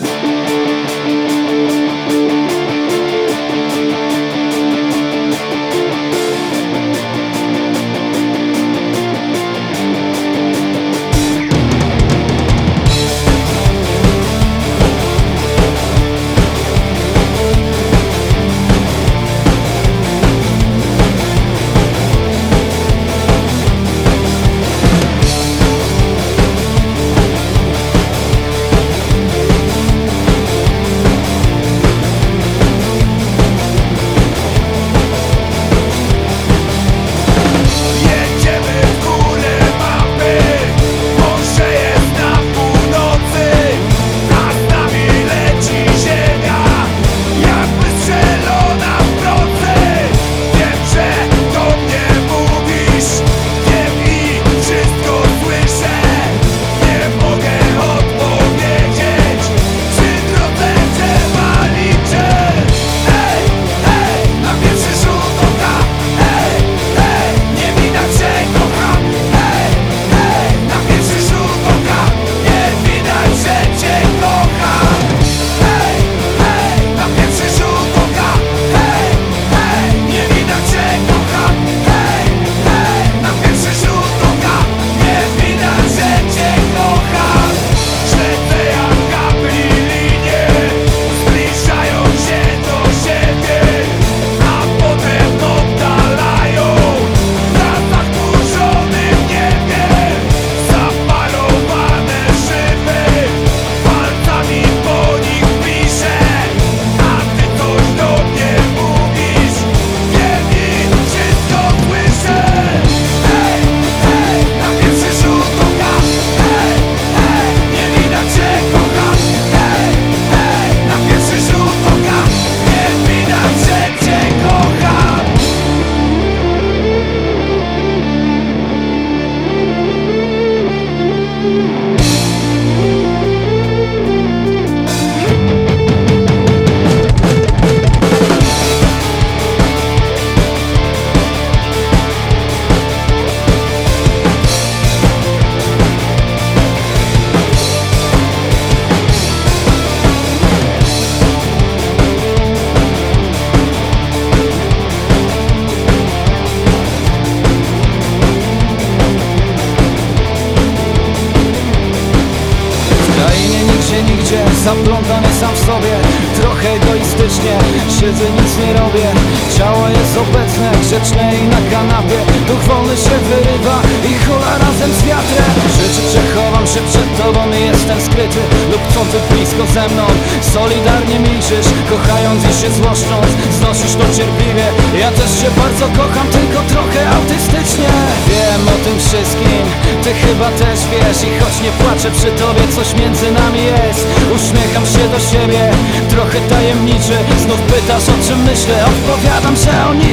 Bye. Nigdzie Zaplątany sam w sobie Trochę egoistycznie Siedzę, nic nie robię. Ciało jest obecne, grzeczne i na kanapie Duch wolny się wyrywa razem z wiatrem. Rzeczy przechowam się przed tobą i jestem skryty Lub ty blisko ze mną. Solidarnie milczysz Kochając i się złoszcząc. Znosisz to cierpliwie. Ja też cię bardzo kocham Tylko trochę autystycznie. Wiem o tym wszystkim. Ty chyba też wiesz I choć nie płaczę przy tobie Coś między nami jest. Uśmiecham się do siebie Trochę tajemniczy. Znów pytasz o czym myślę. Odpowiadam, że o niczym